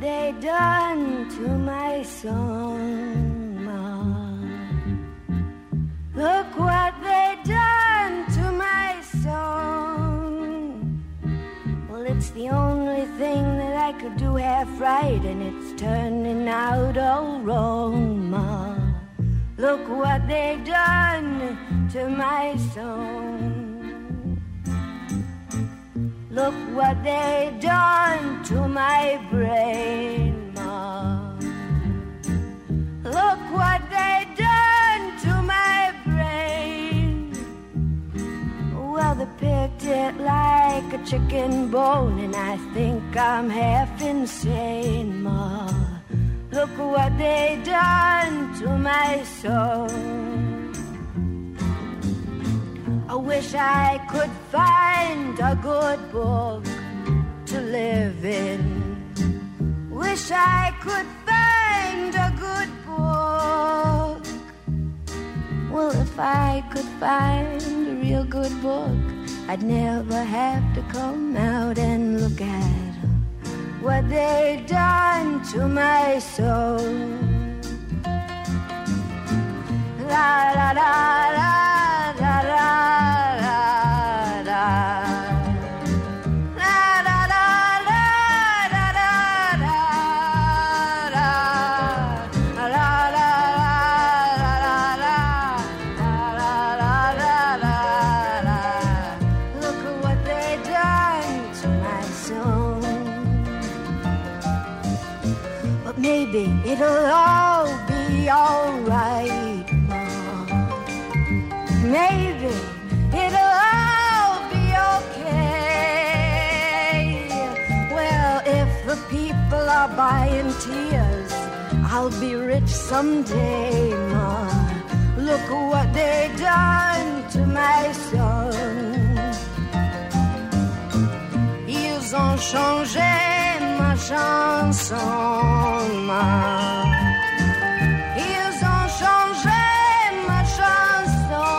they done to my song, Ma. Look what they done to my song. Well, it's the only thing that I could do half right, and it's turning out all wrong, Ma. Look what they done to my song. Look what they done to my brain, Ma. Look what they done to my brain. Well, they picked it like a chicken bone, and I think I'm half insane, Ma. Look what they done to my soul. Wish I could find a good book to live in. Wish I could find a good book. Well, if I could find a real good book, I'd never have to come out and look at what they've done to my soul. La la la la maybe it'll all be alright, Mom. Maybe it'll all be okay. Well, if the people are buying tears, I'll be rich someday, Ma. Look what they done to my son. Ils ont changé chanson, ma. Ils ont changé ma chanson.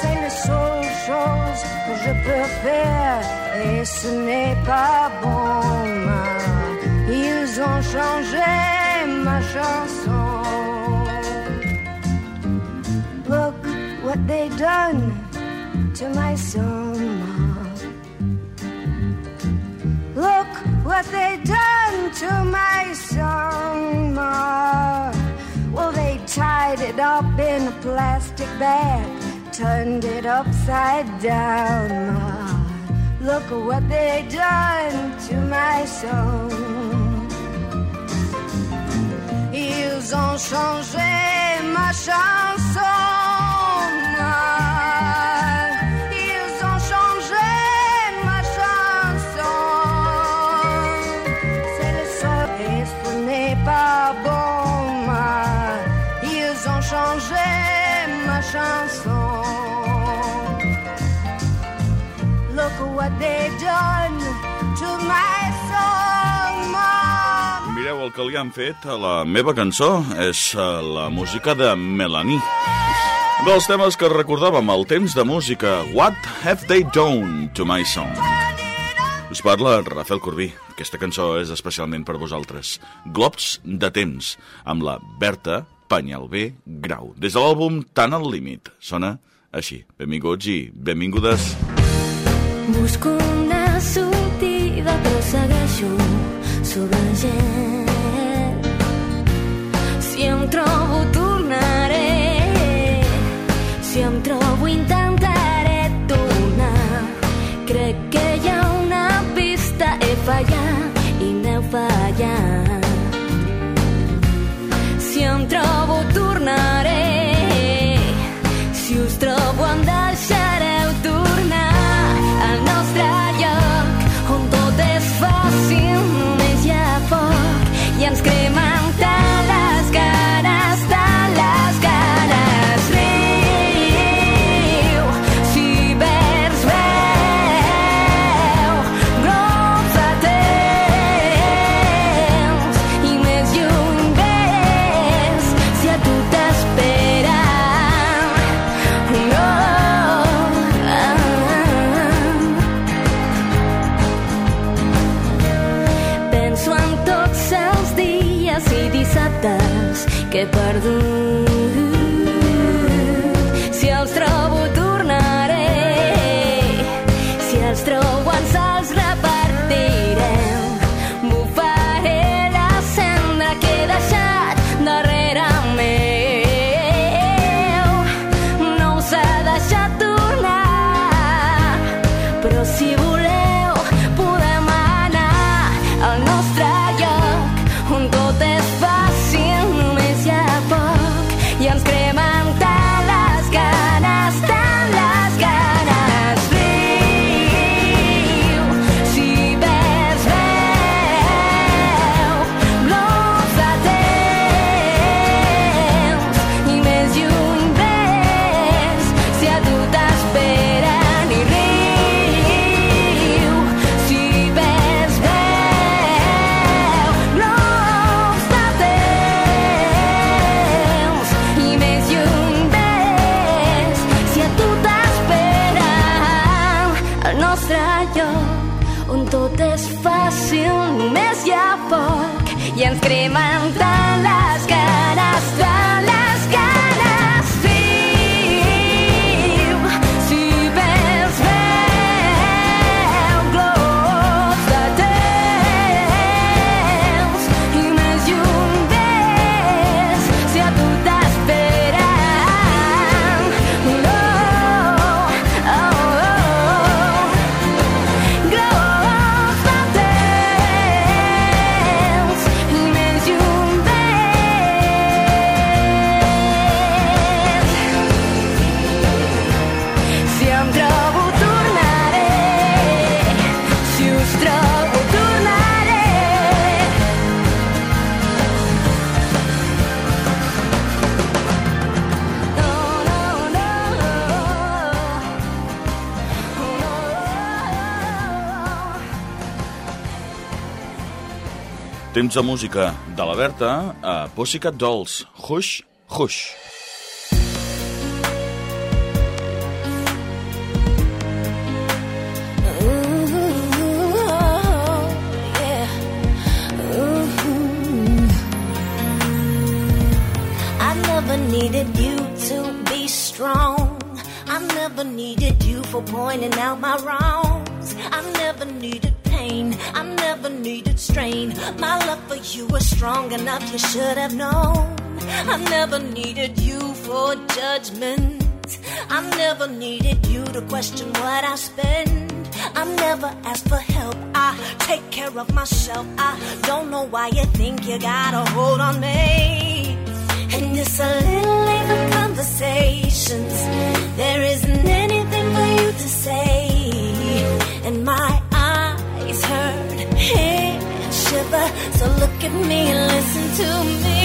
C'est la seule chose que je peux faire et ce n'est pas bon, ma. Ils ont changé ma chanson. Look what they done to my song, what they done to my song, Ma. Well, they tied it up in a plastic bag, turned it upside down, Ma. Look at what they done to my song. Ils ont changé ma chanson. El que li han fet a la meva cançó és eh, la música de Melanie. Dels temes que recordàvem al temps de música What Have They Done to My Song? Us parla Rafael Corbí. Aquesta cançó és especialment per vosaltres. Globs de temps, amb la Berta Panyalbé Grau. Des de l'àlbum Tan al límit. Sona així. Benvinguts i benvingudes. Busco una sortida però segueixo sobregent. Em trobo tornaré, si em trobo intentaré on tot és fàcil, només hi ha foc. I ens cremen tant les ganes, tant Temps de música de la Berta a Pussycat Dolls. Hush, hush. Needed you to be strong. I never needed you for pointing out my wrongs. I never needed pain. I never needed strain. My love for you was strong enough, you should have known. I never needed you for judgment. I never needed you to question what I spend. I never asked for help. I take care of myself. I don't know why you think you got a hold on me. And it's a little late for conversations. There isn't anything for you to say. And my So look at me and listen to me.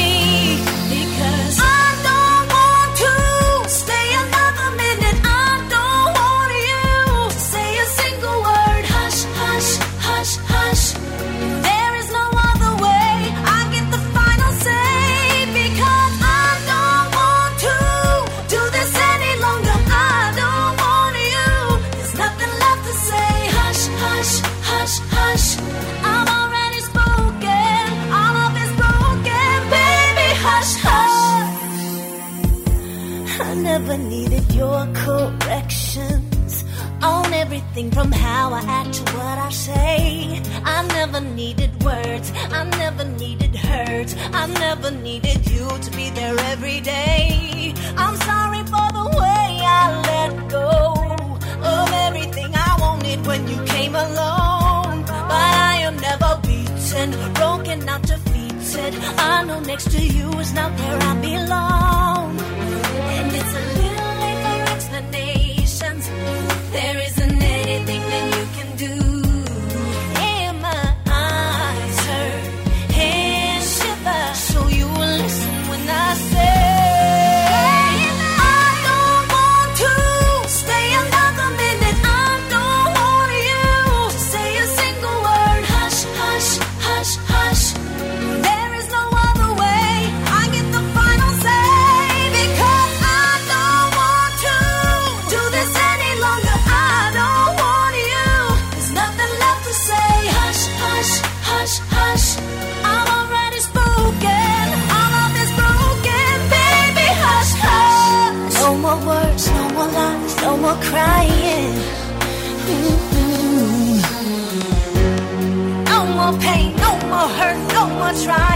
Everything from how I act to what I say. I never needed words, I never needed hurt, I never needed you to be there every day. I'm sorry for the way I let go of everything I wanted when you came along. But I am never beaten, broken, not defeated. I know next to you is not where I belong. And it's a little late for explanations. There isn't no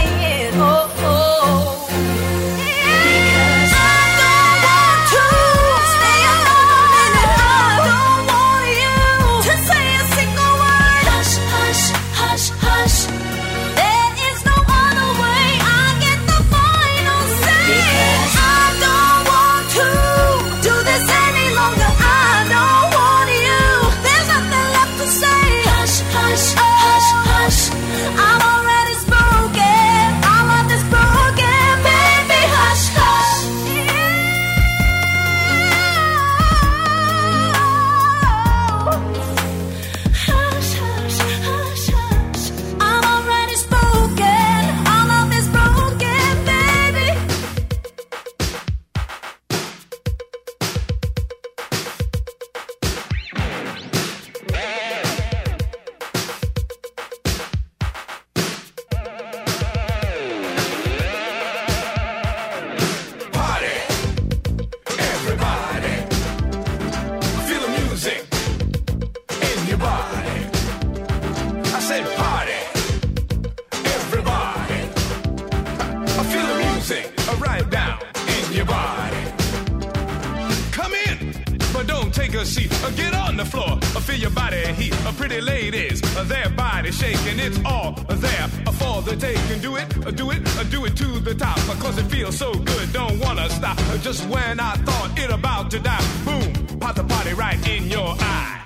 a seat. Uh, Get on the floor, uh, feel your body heat. Uh, Pretty ladies, their body shaking. It's all there for the taking. Do it, do it, do it to the top. Cause it feels so good, don't wanna stop. Just when I thought it about to die, boom, pop the party right in your eye.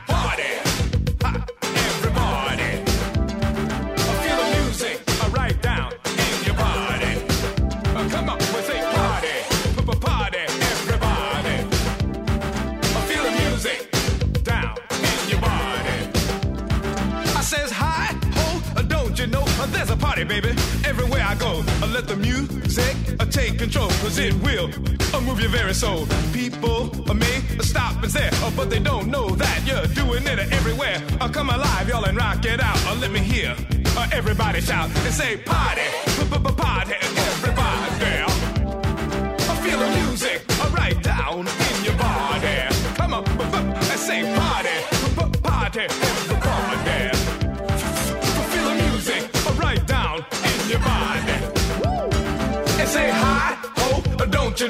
Let the music uh, take control, cause it will uh, move your very soul. People uh, may stop and stare, uh, but they don't know that you're doing it everywhere. Uh, come alive, y'all, and rock it out. Uh, let me hear uh, everybody shout and say party, p-p-p-party,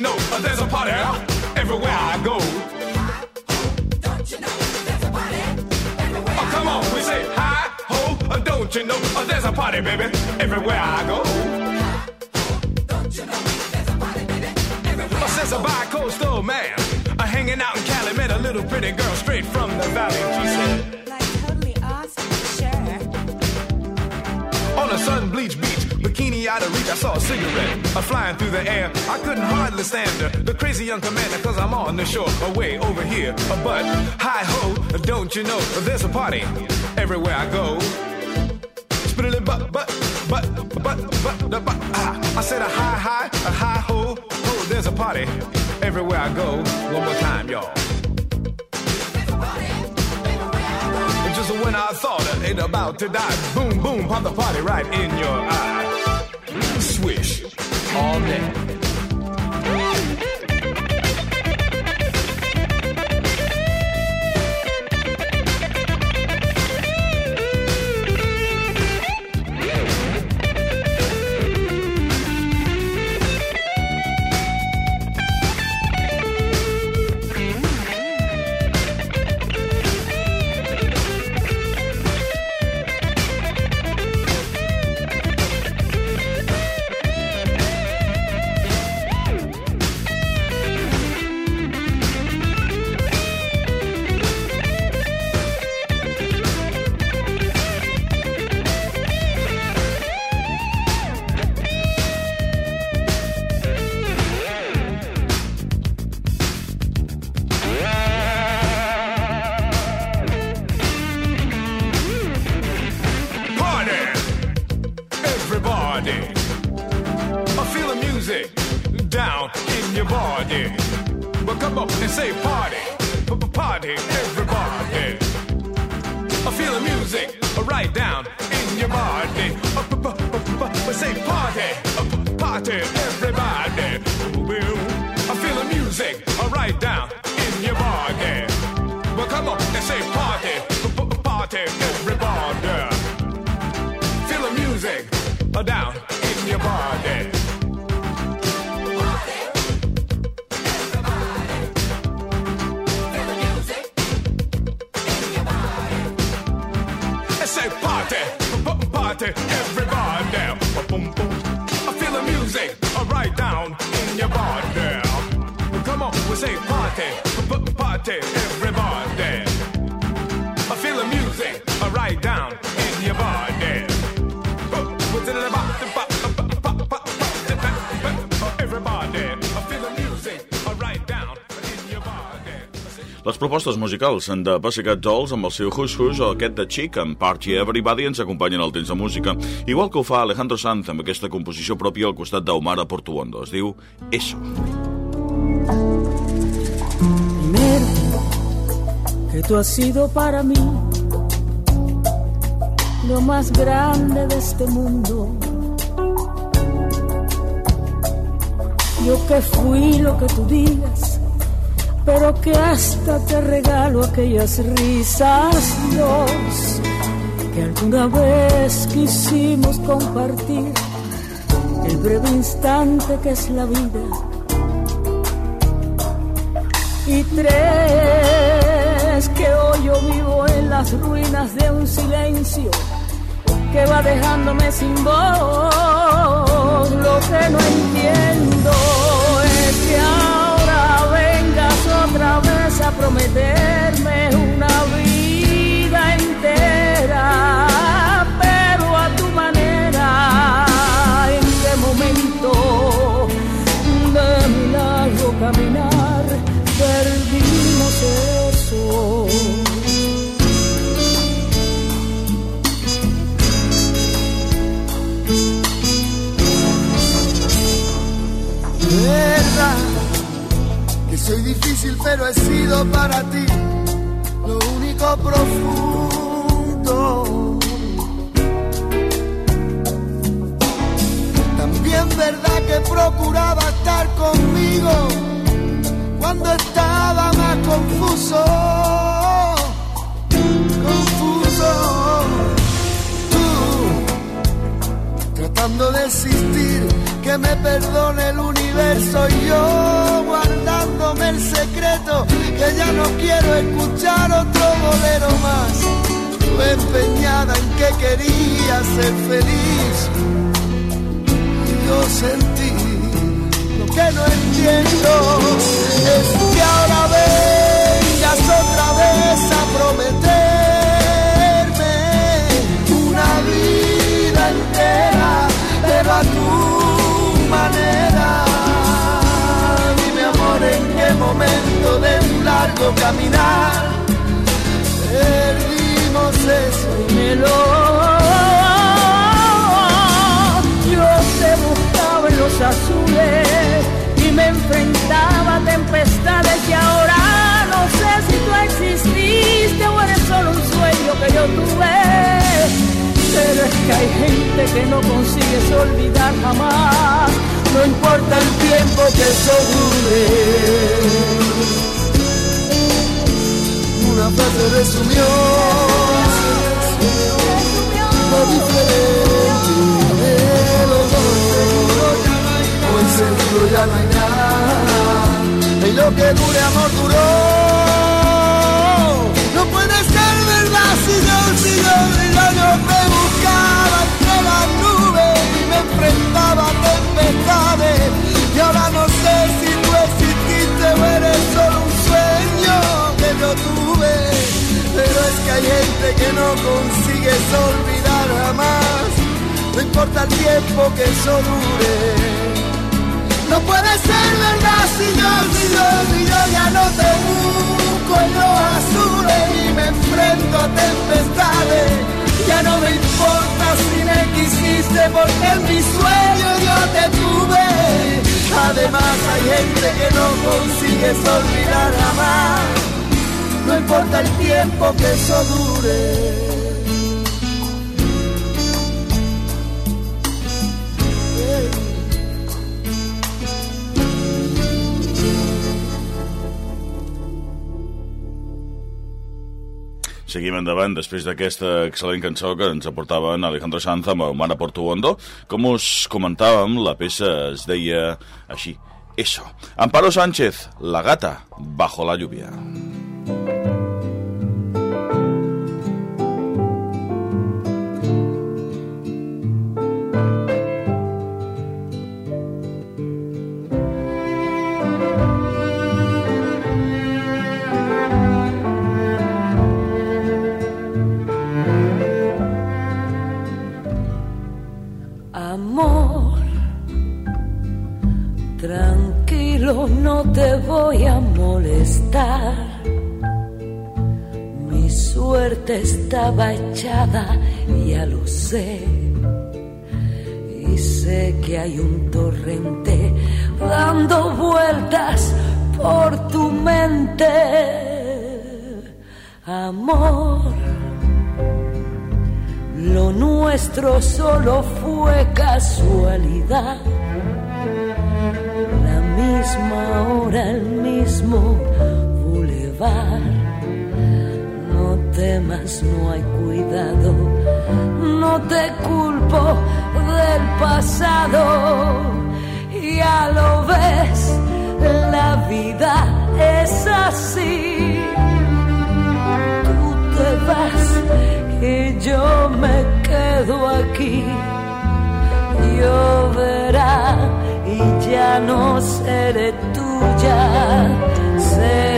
uh, don't you know there's a party everywhere I go. Oh, come on, we say hi, ho, uh, don't you know uh, there's a party, baby, everywhere I go. Oh, says a bi-coastal man, uh, hanging out in Cali, met a little pretty girl straight from the valley. She said, Like totally awesome, sure. On a sun bleached beach, bikini out of reach, I saw a cigarette uh, flying through the air. I couldn't hardly stand her, the crazy young commander, cause I'm on the shore, away over here. But, hi ho, don't you know, there's a party everywhere I go. But, but, but, but, but, but, but, ah. I said a hi, hi, a hi ho, ho, there's a party everywhere I go. One more time, y'all. Just when I thought it ain't about to die, boom, boom, pop the party right in your eye. Swish, all day. your body. Say party, party, everybody. I feel the music down in your body. Come on, we say party, party, everybody. I feel the music right down in your body. Les propostes musicals de Pussycat Dolls amb el seu Hush Hush o aquest de Chic amb Party Everybody ens acompanyen al temps de música, igual que ho fa Alejandro Sanz amb aquesta composició pròpia al costat d'Omar Portuondo. Es diu Eso. Primero, que tú has sido para mí lo más grande de este mundo. Yo que fui lo que tú digas, pero que hasta te regalo aquellas risas dos que alguna vez quisimos compartir, el breve instante que es la vida y tres que hoy yo vivo en las ruinas de un silencio que va dejándome sin voz. Lo que no entiendo es que otra vez a prometerme una y yo sentí lo que no entiendo es que ahora vengas otra vez a prometerme una vida entera, pero a tu manera. Dime amor en qué momento de un largo caminar perdimos eso. Dímelo. Yo azules y me enfrentaba a tempestades y ahora no sé si tú exististe o eres solo un sueño que yo tuve. Pero es que hay gente que no consigues olvidar jamás, no importa el tiempo que eso dure. Una frase resumió lo diferente de Y lo que dure amor duró. No puede ser verdad si yo, si yo, si yo, yo me buscaba entre las nubes y me enfrentaba a tempestades. Y ahora no sé si tú exististe o eres solo un sueño que yo tuve. Pero es que hay gente que no consigues olvidar jamás. No importa el tiempo que eso dure. No puede ser verdad si yo, si yo, si yo ya no te busco en los azules y me enfrento a tempestades. Ya no me importa si me quisiste porque en mis sueños yo te tuve. Además hay gente que no consigues olvidar jamás. No importa el tiempo que eso dure. Seguim endavant després d'aquesta excel·lent cançó que ens aportava en Alejandro Sanz amb Humana Portuondo. Com us comentàvem, la peça es deia així, Eso. Amparo Sánchez, La gata, bajo la lluvia. Llorar. Mi suerte estaba echada, ya lo sé. Y sé que hay un torrente dando vueltas por tu mente. Amor, lo nuestro solo fue casualidad misma hora, el mismo bulevar. No temas, no hay cuidado, no te culpo del pasado. Ya lo ves, la vida es no seré tuya, seré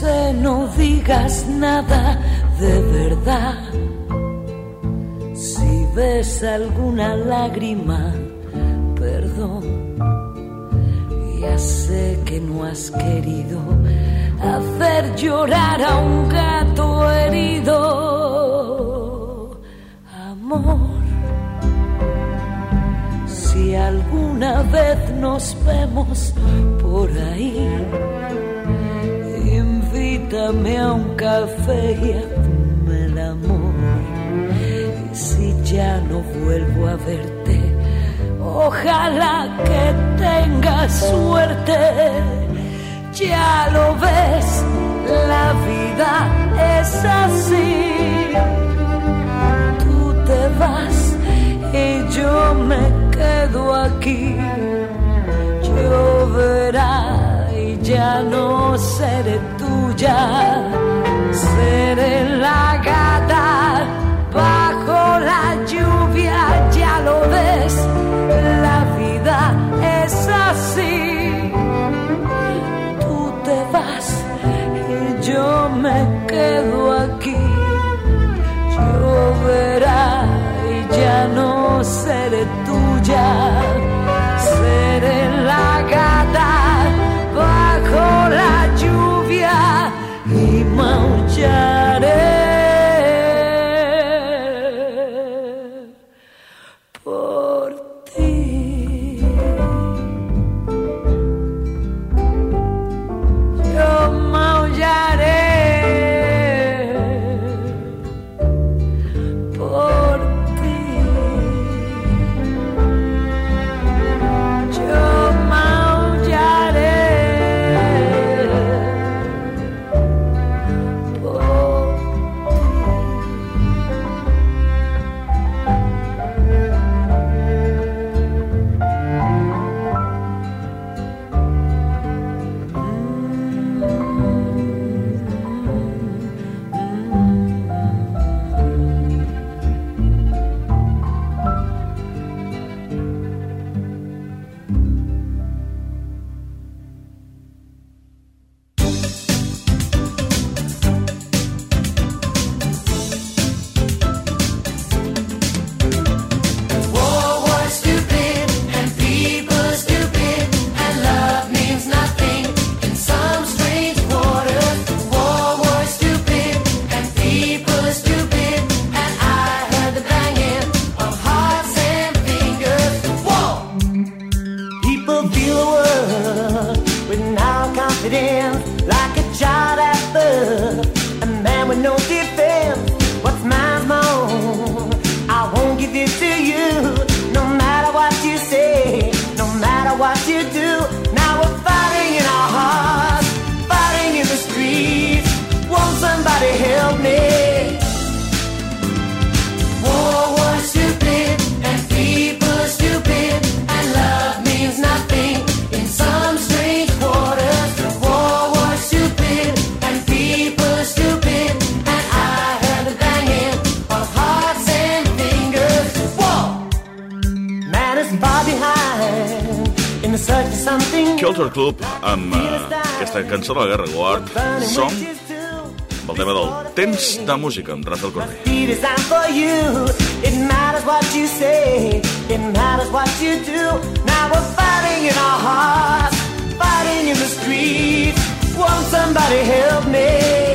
sé, no digas nada de verdad. Si ves alguna lágrima, perdón. Ya sé que no has querido hacer llorar a un gato herido. Amor. Si alguna vez nos vemos por ahí, invítame a un café y hazme el amor. Y si ya no vuelvo a verte, ojalá que tengas suerte. Ya lo ves, la vida es así. Tú te vas y yo me quedo aquí. Lloverá y ya no seré tuya, seré la Culture Club, amb eh, aquesta cançó de la Guerra Guard, som amb el tema del temps de música amb Rafael Corder. Won't somebody help me?